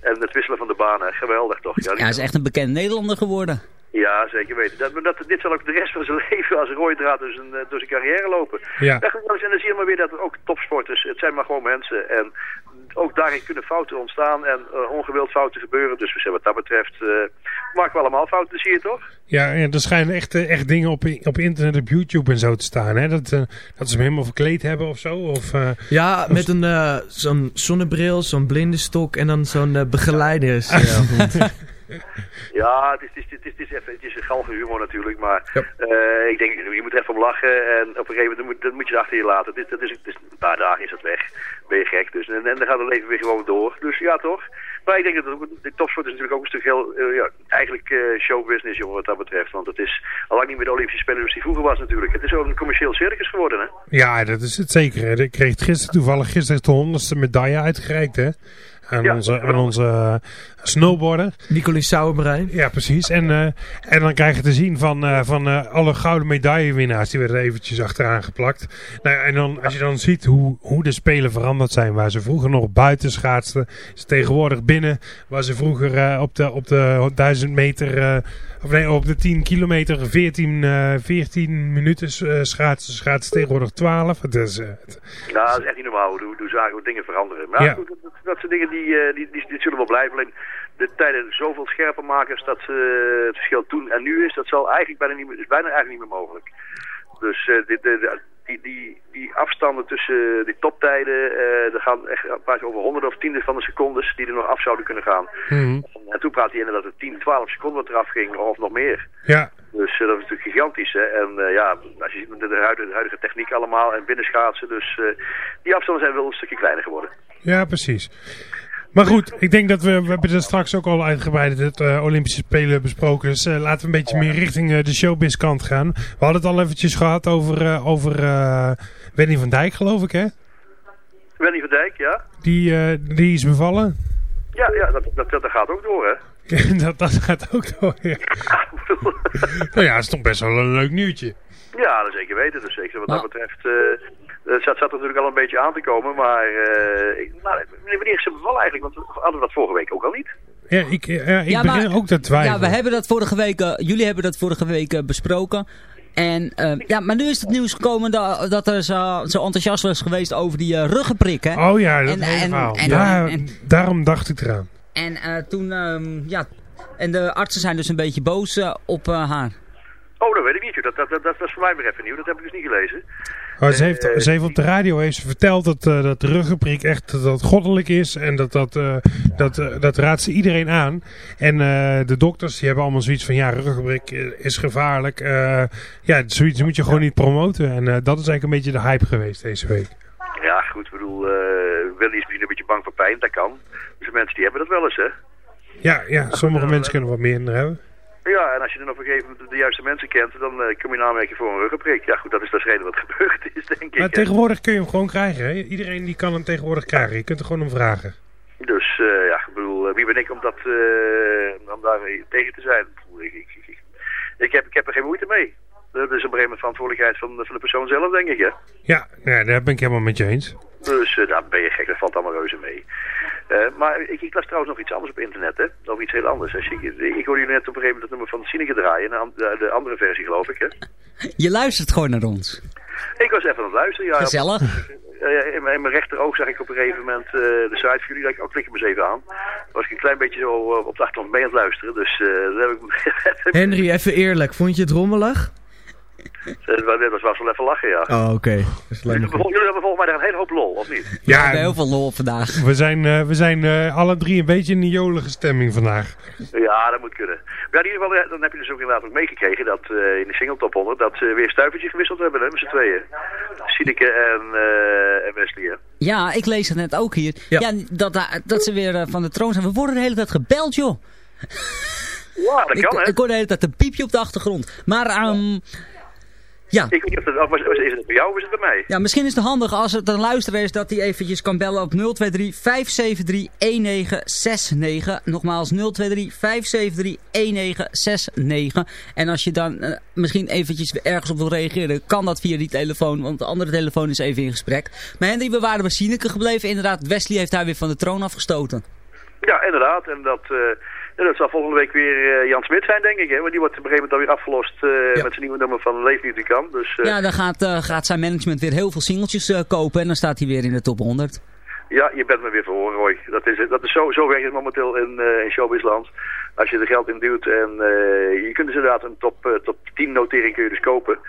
en het wisselen van de banen. Geweldig toch? Ja, hij is echt een bekend Nederlander geworden. Ja, zeker weten. Dat, dat, dit zal ook de rest van zijn [laughs] leven als een rode draad door zijn, eh, door zijn carrière lopen. Ja. En en dan zie je maar weer dat ook topsporters, het zijn maar gewoon mensen. En ook daarin kunnen fouten ontstaan en eh, ongewild fouten gebeuren. Dus wat dat betreft eh, maken we allemaal fouten, zie je toch? Ja, ja er schijnen echt, echt dingen op, op internet, op YouTube en zo te staan. Hè? Dat, dat ze hem helemaal verkleed hebben of zo. Of, eh, Ja, met een eh, zo'n zonnebril, zo'n blindenstok en dan zo'n eh, begeleiders. [laughs] [laughs] Ja, het is, het is, het is, even, het is humor natuurlijk, maar eh, ik denk, je moet er even om lachen en op een gegeven moment moet, dat moet je achter je laten. Dit, dat is, het is, een paar dagen is het weg, ben je gek dus. En, en dan gaat het leven weer gewoon door, dus ja toch. Maar ik denk dat ook, de topsport is natuurlijk ook een stuk heel, eh, ja, eigenlijk eh, showbusiness jongen wat dat betreft. Want het is al lang niet meer de Olympische Spelen zoals die vroeger was natuurlijk. Het is ook een commercieel circus geworden hè. ja, dat is het zeker. hè. Ik kreeg gisteren toevallig gisteren de honderdste medaille uitgereikt. Hè? Aan Ja, onze, aan onze eh, snowboarder. Nicolie Sauerbrei. Ja, precies. En, eh, en dan krijg je te zien van, eh, van eh, alle gouden medaillewinnaars. Die werden eventjes achteraan geplakt. Nou, en dan, als je dan ziet hoe, hoe de spelen veranderd zijn. Waar ze vroeger nog buiten schaatsten. Is tegenwoordig binnen. Waar ze vroeger eh, op, de, op de 1000 meter... eh, of nee, op de 10 kilometer 14, eh 14 minuten eh, schaatsen. Schaatsen tegenwoordig 12. Het is, eh, het- Nou, dat is echt niet normaal hoe, hoe zagen hoe dingen veranderen. Maar Ja. goed, dat, dat zijn dingen die, eh, die, die, die zullen wel blijven. Alleen de tijden zoveel scherper maken dat eh, het verschil toen en nu is, dat zal eigenlijk bijna niet meer, is bijna eigenlijk niet meer mogelijk. Dus eh, de, de- die, die, die afstanden tussen die toptijden, eh er gaan echt paar over honderden of tienden van de secondes die er nog af zouden kunnen gaan. En toen praat hij inderdaad dat er 10, 12 seconden wat eraf ging, of nog meer. Ja. Dus eh, dat is natuurlijk gigantisch. Hè? En eh, ja, als je ziet met de huidige, de huidige techniek allemaal en binnenschaatsen. Dus eh, die afstanden zijn wel een stukje kleiner geworden. Ja, precies. Maar goed, ik denk dat we, we hebben er straks ook al uitgebreid het eh, Olympische Spelen besproken. Dus eh, laten we een beetje meer richting eh, de showbiz kant gaan. We hadden het al eventjes gehad over, over Wendy van Dijk, geloof ik, hè? Wendy van Dijk, ja. Die, die is bevallen. Ja, ja dat, dat, dat gaat ook door, hè. [laughs] dat, dat gaat ook door, ja. [laughs] nou ja, dat is toch best wel een leuk nieuwtje. Ja, dat zeker weten. Dus zeker wat dat betreft... eh het zat, zat natuurlijk al een beetje aan te komen, maar... eh ik, nou, wanneer is ze bevallen eigenlijk? Want we hadden we dat vorige week ook al niet. Ja, ik, eh, ja, ik Ja, begin maar- ook te twijfelen. Ja, we hebben dat vorige week, eh, jullie hebben dat vorige week eh, besproken. En eh, ja, maar nu is het nieuws gekomen dat, dat er zo, zo enthousiast was geweest over die eh, ruggenprik, hè? Oh ja, dat En- en- ja, en- daarom dacht ik eraan. En eh, toen, ehm, ja, en de artsen zijn dus een beetje boos eh, op eh, haar. Oh, dat weet ik niet. Dat, dat, dat, dat is voor mij weer even nieuw. Dat heb ik dus niet gelezen. Maar ze, heeft, Eh, ze heeft op de radio heeft ze verteld dat, eh, dat de ruggenprik echt dat dat goddelijk is. En dat, dat, eh, dat, dat raadt ze iedereen aan. En de dokters die hebben allemaal zoiets van ja, ruggenprik is gevaarlijk. Ja, zoiets moet je gewoon niet promoten. En dat is eigenlijk een beetje de hype geweest deze week. Ja, goed. Ik bedoel, Wendy is misschien een beetje bang voor pijn. Dat kan. Dus mensen die hebben dat wel eens, hè. Ja, ja sommige mensen kunnen wat minder hebben. Ja, en als je dan op een gegeven moment de juiste mensen kent, dan eh, kom je in aanmerking voor een ruggenprik. Ja, goed, dat is dus reden wat [laughs] gebeurd is, denk ik. Maar tegenwoordig kun je hem gewoon krijgen. Hè? Iedereen die kan hem tegenwoordig krijgen. Je kunt er gewoon om vragen. Dus eh, ja, ik bedoel, eh, wie ben ik om, dat, om daar tegen te zijn? Ik, ik, ik- ik heb, ik heb er geen moeite mee. Dat is op een gegeven moment verantwoordelijkheid van, van de persoon zelf, denk ik, hè. Ja, ja, daar ben ik helemaal met je eens. Dus eh, daar ben je gek, dat valt allemaal reuze mee. Eh, maar ik, ik las trouwens nog iets anders op internet, hè. Nog iets heel anders. Als je, ik, ik hoorde jullie net op een gegeven moment het nummer van Sineke draaien. De, de, de andere versie, geloof ik, hè. Je luistert gewoon naar ons. Ik was even aan het luisteren, ja. Gezellig. Eh, in, mijn, in mijn rechteroog zag ik op een gegeven moment eh, de site voor jullie. dacht ik, oh, klik hem eens even aan. was ik een klein beetje zo op de achtergrond mee aan het luisteren. Dus eh dat heb ik... [laughs] Henry, even eerlijk. Vond je het rommelig? Dat was dat was wel even lachen, ja. Oh, oké. Jullie hebben volgens mij daar een hele hoop lol, of niet? Ja, we hebben heel veel lol vandaag. We zijn, eh, we zijn eh, alle drie een beetje in een jolige stemming vandaag. Ja, dat moet kunnen. Maar ja, in ieder geval, eh, dan heb je dus ook inderdaad ook meegekregen dat eh, in de single top 100 dat ze weer een stuivertje gewisseld hebben, hè, met z'n tweeën. Sineke en, eh, en Wesley, hè. Ja, ik lees het net ook hier. Ja, dat, dat ze weer eh, van de troon zijn. We worden de hele tijd gebeld, joh. Ja, dat ik, kan, hè. ik hoor de hele tijd een piepje op de achtergrond. Maar ehm, ja. Ik weet niet of het, of, is het bij jou of is het bij mij? Ja, misschien is het handig als het een luisteraar is dat hij eventjes kan bellen op 023 573 1969. Nogmaals 023 573 1969. En als je dan eh, misschien eventjes ergens op wil reageren, kan dat via die telefoon, want de andere telefoon is even in gesprek. Maar Henry, we waren bij Sineke gebleven. Inderdaad, Wesley heeft haar weer van de troon afgestoten. Ja, inderdaad. En dat, eh, ja, dat zal volgende week weer eh, Jan Smit zijn, denk ik. Hè? Want die wordt op een gegeven moment alweer afgelost eh, met zijn nieuwe nummer van Leef niet wie kan. Dus eh, Ja, dan gaat, gaat zijn management weer heel veel singeltjes kopen en dan staat hij weer in de top 100. ja, je bent me weer voor, Roy. Dat is, dat is zo, zo werkt het momenteel in, in showbizland. Als je er geld in duwt en je kunt dus inderdaad een top, eh, top 10 notering kun je dus kopen.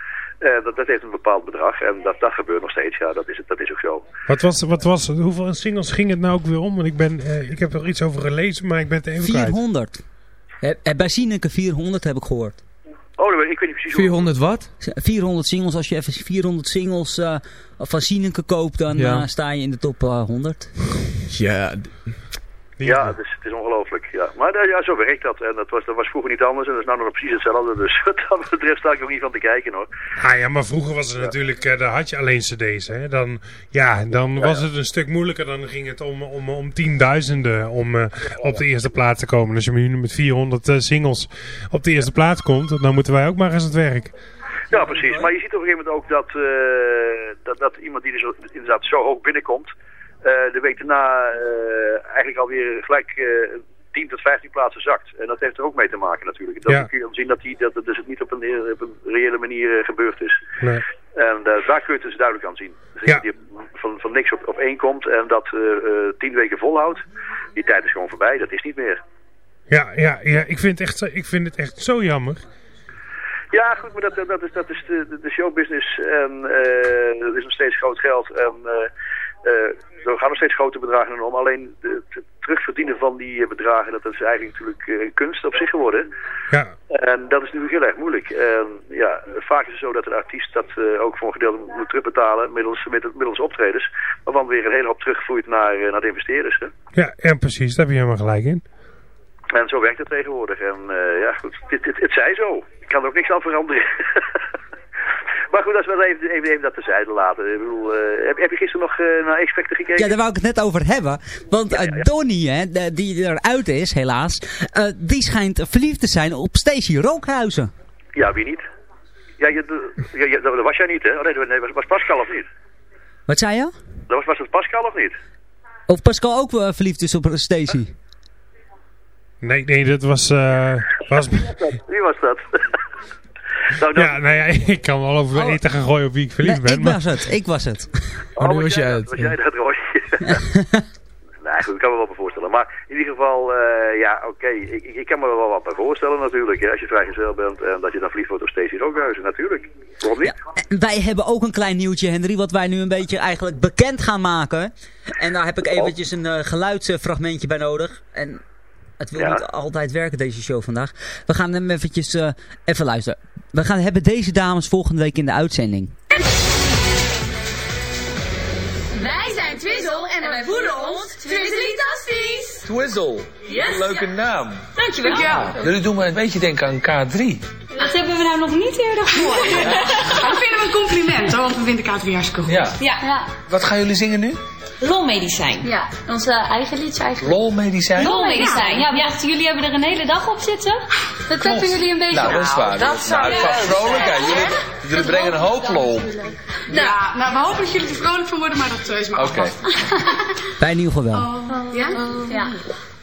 Eh, dat, dat heeft een bepaald bedrag en dat, dat gebeurt nog steeds. Ja, dat is, dat is ook zo. Wat was, wat was, hoeveel singles ging het nou ook weer om? Want ik, ben, eh, ik heb er iets over gelezen, maar ik ben het even kwijt. 400. Eh, eh, bij Sineke 400 heb ik gehoord. Oh, ik, weet niet precies hoe. 400 wat? 400 singles, als je even 400 singles eh, van Sineke koopt, dan Ja. sta je in de top eh, 100. Ja, Ja, is ongelooflijk. Ja. Maar eh, ja, zo werkt dat. En dat was, dat was vroeger niet anders en dat is nou nog precies hetzelfde. Dus [laughs] wat dat betreft sta ik ook niet van te kijken hoor. Ah ja, maar vroeger was het natuurlijk, eh, daar had je alleen cd's. Hè? Dan, ja, dan was het een stuk moeilijker. Dan ging het om, om, om tienduizenden om eh, op de eerste plaats te komen. Als je nu met 400 eh, singles op de eerste plaats komt, dan moeten wij ook maar eens aan het werk. Ja, precies. Maar je ziet op een gegeven moment ook dat, dat, dat iemand die dus inderdaad zo hoog binnenkomt, de week daarna eh, eigenlijk alweer gelijk eh 10 tot 15 plaatsen zakt. En dat heeft er ook mee te maken natuurlijk. Dan Ja. kun je dan zien dat, die, dat het dus niet op een, op een reële manier eh, gebeurd is. Nee. En eh, daar kun je het dus duidelijk aan zien. Dus Ja. die van, van niks op, op één komt en dat eh, eh, tien weken volhoudt, die tijd is gewoon voorbij. Dat is niet meer. Ja, ja, ja ik, vind het echt, zo- ik vind het echt zo jammer. Ja, goed, maar dat, dat is, dat is de, de- showbusiness en eh er is nog steeds groot geld en er gaan nog steeds grote bedragen om. Alleen de, de- terugverdienen van die eh, bedragen, dat is eigenlijk natuurlijk eh, kunst op zich geworden. Ja. En dat is natuurlijk heel erg moeilijk. En ja, vaak is het zo dat een artiest dat eh, ook voor een gedeelte moet terugbetalen middels, middels, middels optredens. Waarvan weer een hele hoop terugvloeit naar, naar de investeerders. Hè. Ja, en precies, daar heb je helemaal gelijk in. En zo werkt het tegenwoordig. En ja, goed, dit, dit, het zij zo. Ik kan er ook niks aan veranderen. [laughs] maar goed, als we dat even, even, even dat terzijde laten. Ik bedoel, eh, heb, heb je gisteren nog eh, naar X-Factor gekeken? Ja, daar wou ik het net over hebben. Want eh, Donnie, hè, de- die eruit is, helaas, eh, die schijnt verliefd te zijn op Stacey Rookhuizen. Ja, wie niet? Ja, je, ja, ja, dat was jij niet, hè? Oh, nee, nee, was, was Pascal of niet? Wat zei je? Dat was, was het Pascal of niet? Of Pascal ook verliefd is op Stacey? Nee, nee, dat was... eh, was Wie was dat? Nou, dan, ja, nou [laughs] ja, ik kan wel over eten gaan gooien op wie ik verliefd ben. Ik maar- was het, ik was het. Oh, nu was jij dat? Was jij dat, Roy? [laughs] nee, goed, ik kan me wel bij voorstellen. Maar in ieder geval, eh, ja, oké. Ik, ik, ik kan me er wel wat bij voorstellen natuurlijk. Hè, als je vrijgezel bent en dat je dan verliefd wordt op Stacey Rookhuizen, natuurlijk. Waarom niet? En Wij hebben ook een klein nieuwtje, Henry, wat wij nu een beetje eigenlijk bekend gaan maken. En daar heb ik eventjes een eh, geluidsfragmentje bij nodig. En het wil Ja. niet altijd werken, deze show vandaag. We gaan hem eventjes eh, even luisteren. We gaan hebben deze dames volgende week in de uitzending. Wij zijn Twizzle en wij voelen ons Twizzelitasties. Twizzle. Yes. Leuke naam. Dankjewel. Ja. Jullie doen me een beetje denken aan K3. Dat hebben we nou nog niet eerder gehoord. Dat vinden we een compliment, hoor, want we vinden K3 hartstikke goed. Ja. ja. Wat gaan jullie zingen nu? Lolmedicijn. Ja, onze eigen liedje eigenlijk. Lolmedicijn? Lolmedicijn, ja. We dachten, jullie hebben er een hele dag op zitten. Dat hebben jullie een beetje... Nou, dat is waar. Dat zou nou, qua vrolijkheid. Jullie, jullie brengen een hoop lol. Ja, nou, we hopen dat jullie er vrolijk van worden, maar dat eh, is maar Oké. Wij in ieder geval wel. Oh, Ja? Ja.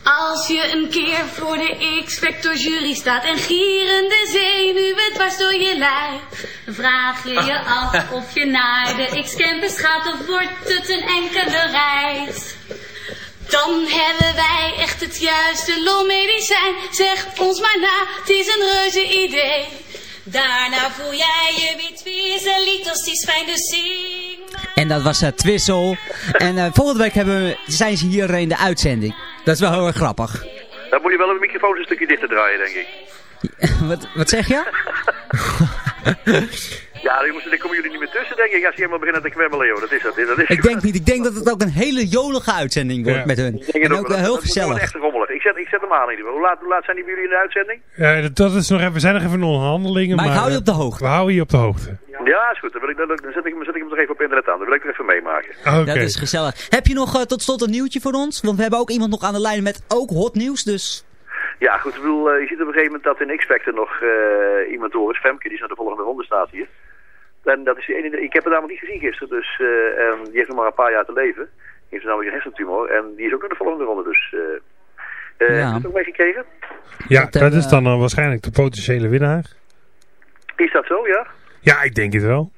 Als je een keer voor de X-Factor jury staat en gierende zenuwen dwars door je lijf, dan vraag je je [laughs] af of je naar de X-Campus gaat of wordt het een enkele reis. Dan hebben wij echt het juiste lolmedicijn. Zeg ons maar na, het is een reuze idee. Daarna voel jij je weer twizzelitos, het is fijn, dus zing En dat was uh, Twissel. En eh, volgende week hebben we, zijn ze hier in de uitzending. Dat is wel heel erg grappig. Dan moet je wel een microfoon een stukje dichter draaien, denk ik. wat, wat zeg je? [laughs] Ja, daar komen jullie niet meer tussen, denk ik, als je helemaal begint te kwebbelen, joh. Dat is dat. Dat is Ik denk niet. Ik denk dat het ook een hele jolige uitzending wordt Ja. met hun. Ik denk En ook wel. heel Dat- gezellig. Ik zet, ik zet hem aan in ieder geval. Hoe laat, hoe laat zijn die bij jullie in de uitzending? Ja, dat- dat is nog even, we zijn nog even in onderhandelingen. Maar Maar, ik hou je op de hoogte. We houden je op de hoogte. Ja, is goed. Dan, wil ik, dan, dan zet, ik, zet ik hem nog even op internet aan. Dan wil ik er even meemaken. Dat is gezellig. Heb je nog eh, tot slot een nieuwtje voor ons? Want we hebben ook iemand nog aan de lijn met ook hot nieuws. Dus Ja, goed. Ik bedoel, eh, je ziet op een gegeven moment dat in X-Factor nog eh, iemand door is. Femke, die is naar de volgende ronde staat hier. En dat is die ene, ik heb het namelijk niet gezien gisteren. Dus, eh, en die heeft nog maar een paar jaar te leven. Die heeft namelijk een hersentumor. En die is ook naar de volgende ronde. Dus, eh eh, Ja. heb je het ook meegekregen? Ja, Dat, eh, dat is dan eh, waarschijnlijk de potentiële winnaar. Is dat zo, ja? Ja, ik denk het wel.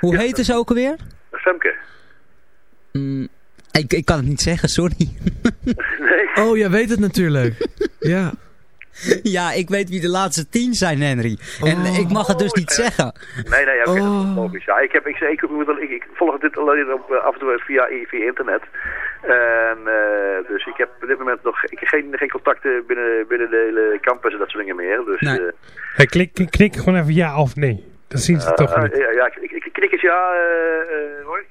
hoe heet ze ook alweer? Femke. Mm, ik, ik kan het niet zeggen, sorry. [laughs] Oh, jij weet het natuurlijk. [laughs] ja. ja, ik weet wie de laatste tien zijn, Henry. En Oh. ik mag het dus niet zeggen. Nee, nee, oké, dat Oh. is logisch. Ja, ik, heb, ik, ik, ik, ik, ik volg dit alleen op, eh, af en toe via, via internet. En, eh, dus ik heb op dit moment nog ik, geen, geen contacten binnen, binnen de hele campus en dat soort dingen meer. Dus, Nee. eh, Hey, klik, klik gewoon even ja of nee. Dat zien ze eh, toch eh, niet. ja, ja, ik, ik, ik knik eens ja, hoor.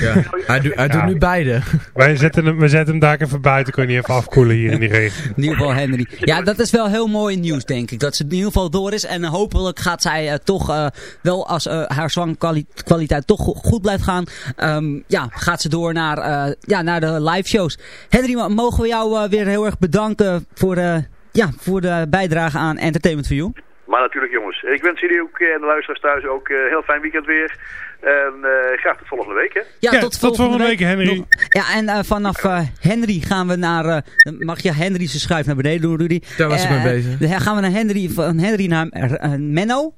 Ja. Hij, doet- hij doet nu beide. Wij zetten hem, we zetten hem daar even buiten. Kun je niet even afkoelen hier in die regen. In ieder geval Henry. Ja, dat is wel heel mooi nieuws, denk ik. Dat ze in ieder geval door is. En eh, hopelijk gaat zij eh, toch eh, wel, als eh, haar zwangkwaliteit toch go- goed blijft gaan, ehm, ja, gaat ze door naar, eh, ja, naar de live shows. Henry, mogen we jou eh, weer heel erg bedanken voor, eh, ja, voor de bijdrage aan Entertainment for You. Maar natuurlijk jongens, ik wens jullie ook eh, en de luisteraars thuis ook een heel fijn weekend weer. En eh, graag tot volgende week hè. Ja, tot, volgende week. Henry. Ja, en eh, vanaf eh, Henry gaan we naar... eh, mag je Henry zijn schuif naar beneden doen, Rudy. Daar was ik mee Eh, bezig. Dan gaan we naar Henry, van Henry naar eh, Menno.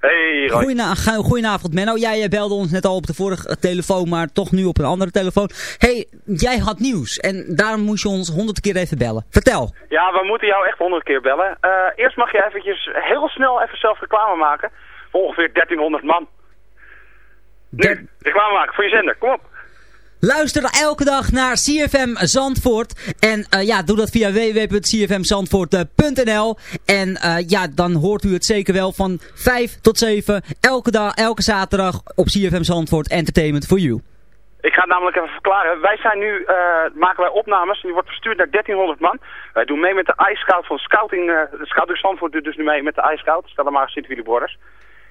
Hey ga- Goedenavond Menno. Jij eh, belde ons net al op de vorige telefoon, maar toch nu op een andere telefoon. hey, jij had nieuws en daarom moest je ons honderd keer even bellen. Vertel. Ja, we moeten jou echt honderd keer bellen. Eh, eerst mag je eventjes heel snel even zelf reclame maken. Voor ongeveer 1300 man. Nu, reclame maken voor je zender. Kom op. Luister elke dag naar CFM Zandvoort. En eh, ja, doe dat via www.cfmzandvoort.nl. En eh, ja, dan hoort u het zeker wel van 5 tot 7. Elke dag, elke zaterdag op CFM Zandvoort Entertainment for You. Ik ga het namelijk even verklaren. Wij zijn nu, eh, maken wij opnames. Die wordt verstuurd naar 1300 man. Wij doen mee met de iScout van Scouting. de Scouting Zandvoort doet dus nu mee met de iScout. Stel maar Sint Willy Borders.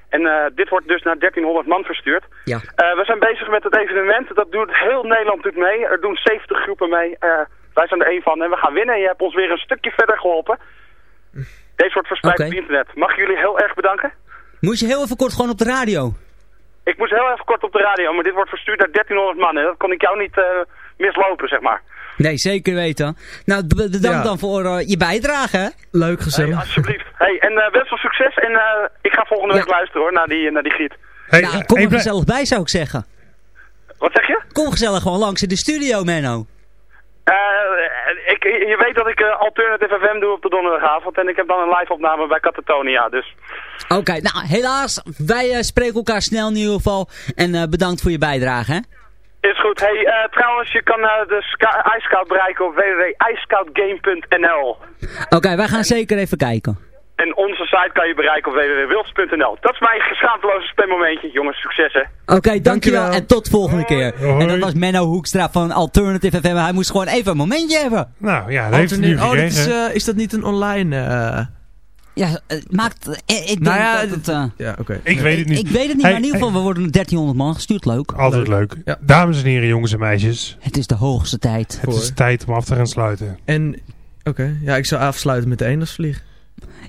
En eh, dit wordt dus naar 1300 man verstuurd. Ja. Eh, we zijn bezig met het evenement. Dat doet heel Nederland doet mee. Er doen 70 groepen mee. Eh, wij zijn er één van en we gaan winnen. Je hebt ons weer een stukje verder geholpen. Deze wordt verspreid op internet. Mag ik jullie heel erg bedanken? Moet je heel even kort gewoon op de radio. Ik moest heel even kort op de radio, maar dit wordt verstuurd naar 1300 man. En dat kon ik jou niet mislopen, zeg maar. Nee, zeker weten. Nou, bedankt Ja. dan voor eh, je bijdrage. hè. Leuk, gezellig. Hey, alsjeblieft. Hey, en eh best veel succes. En eh, ik ga volgende week luisteren hoor, naar die, naar die giet. Hey, nou, kom er gezellig bij, zou ik zeggen. Wat zeg je? Kom gezellig gewoon langs in de studio, Menno. Eh, ik, je weet dat ik eh, Alternative FM doe op de donderdagavond. En ik heb dan een live opname bij Catatonia. Dus Oké, nou helaas, wij spreken elkaar snel in ieder geval. En eh, bedankt voor je bijdrage, hè. Is goed. Hey, eh, trouwens, je kan eh, de iScout bereiken op www.iscoutgame.nl. Oké, wij gaan zeker even kijken. En onze site kan je bereiken op www.wils.nl. Dat is mijn geschaamteloze stemmomentje. Jongens, succes hè. Oké, dankjewel en tot volgende keer. Hoi. En dat was Menno Hoekstra van Alternative FM. Hij moest gewoon even een momentje hebben. Nou ja, dat heeft hij nu oh, dit is, eh, is dat niet een online... eh, Ja, het maakt... eh, Ik denk Nou ja, dat het... eh, ja, oké. Ik weet het niet. ik weet het niet, Hey, maar in ieder geval, we worden naar 1300 man gestuurd. Leuk. Altijd leuk. Dames en heren, jongens en meisjes. Het is de hoogste tijd. Het is tijd om af te gaan sluiten. En, oké, ja, ik zou afsluiten met de eendagsvlieg.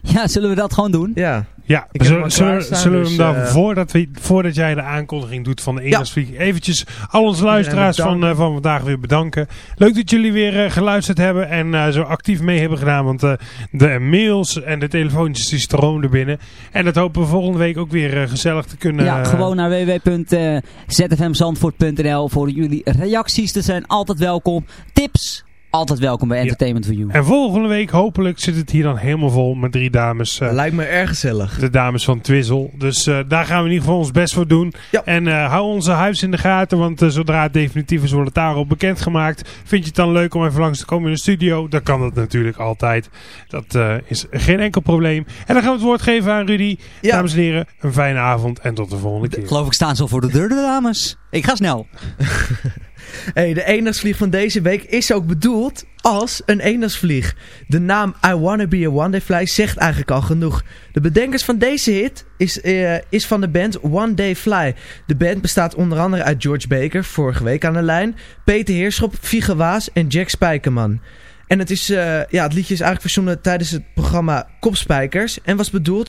Ja, zullen we dat gewoon doen? Ja. Ja, zullen, zullen, we dus, hem dan, eh, voordat, we, voordat jij de aankondiging doet van de Eendagsvlieg, eventjes al onze luisteraars van, eh, van vandaag weer bedanken. Leuk dat jullie weer eh, geluisterd hebben en eh, zo actief mee hebben gedaan, want eh, de mails en de telefoontjes die stroomden binnen. En dat hopen we volgende week ook weer gezellig te kunnen... Ja, gewoon naar www.zfmzandvoort.nl voor jullie reacties. Er zijn altijd welkom. Tips, altijd welkom bij Entertainment for You. En volgende week hopelijk zit het hier dan helemaal vol met drie dames. eh, Lijkt me erg gezellig. de dames van Twizzle. Dus eh, daar gaan we in ieder geval ons best voor doen. En eh, hou onze huis in de gaten, want zodra het definitief is, wordt het daarop bekendgemaakt. Vind je het dan leuk om even langs te komen in de studio? Dan kan dat natuurlijk altijd. Dat eh, is geen enkel probleem. En dan gaan we het woord geven aan Rudy. Dames en heren, een fijne avond en tot de volgende keer. Geloof ik staan ze al voor de deur, de dames. Ik ga snel. [laughs] Hey, de eendagsvlieg van deze week is ook bedoeld als een eendagsvlieg. De naam I Wanna Be a One Day Fly zegt eigenlijk al genoeg. De bedenkers van deze hit is, eh, is van de band One Day Fly. De band bestaat onder andere uit George Baker, vorige week aan de lijn, Peter Heerschop, Fiege Waas en Jack Spijkerman. En het, is, eh, ja, het liedje is eigenlijk verzonnen tijdens het programma Kopspijkers en was bedoeld